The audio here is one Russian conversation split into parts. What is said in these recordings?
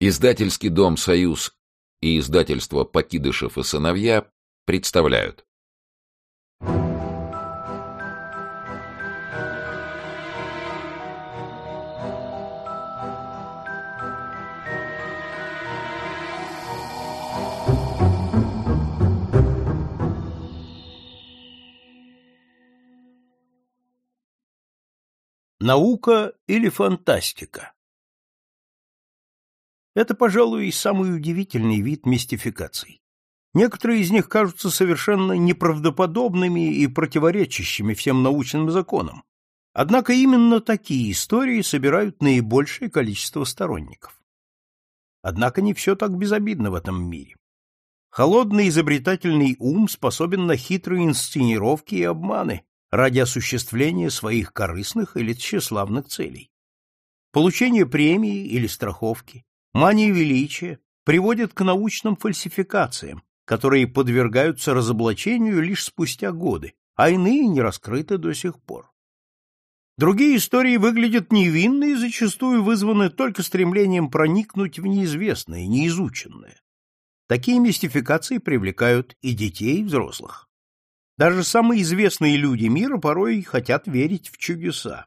Издательский дом «Союз» и издательство «Покидышев и сыновья» представляют. Наука или фантастика? Это, пожалуй, самый удивительный вид мистификаций. Некоторые из них кажутся совершенно неправдоподобными и противоречащими всем научным законам. Однако именно такие истории собирают наибольшее количество сторонников. Однако не все так безобидно в этом мире. Холодный изобретательный ум способен на хитрые инсценировки и обманы ради осуществления своих корыстных или тщеславных целей. Получение премии или страховки, Мания величия приводит к научным фальсификациям, которые подвергаются разоблачению лишь спустя годы, а иные не раскрыты до сих пор. Другие истории выглядят невинно и зачастую вызваны только стремлением проникнуть в неизвестное, неизученное. Такие мистификации привлекают и детей, и взрослых. Даже самые известные люди мира порой хотят верить в чудеса.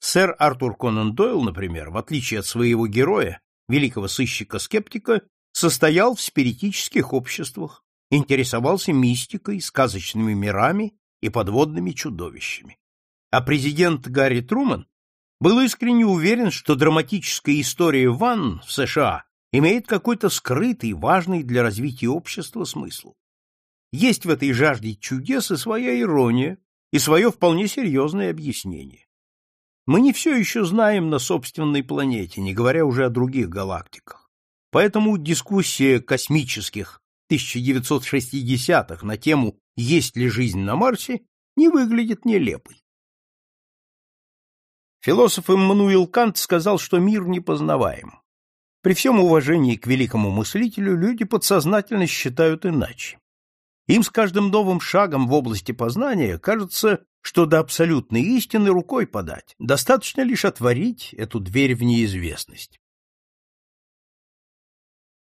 Сэр Артур Конан Дойл, например, в отличие от своего героя, великого сыщика-скептика, состоял в спиритических обществах, интересовался мистикой, сказочными мирами и подводными чудовищами. А президент Гарри Труман был искренне уверен, что драматическая история ванн в США имеет какой-то скрытый, важный для развития общества смысл. Есть в этой жажде чудес и своя ирония, и свое вполне серьезное объяснение. Мы не все еще знаем на собственной планете, не говоря уже о других галактиках. Поэтому дискуссия космических 1960-х на тему «Есть ли жизнь на Марсе» не выглядит нелепой. Философ Иммануил Кант сказал, что мир непознаваем. При всем уважении к великому мыслителю люди подсознательно считают иначе. Им с каждым новым шагом в области познания кажется, что до абсолютной истины рукой подать, достаточно лишь отворить эту дверь в неизвестность.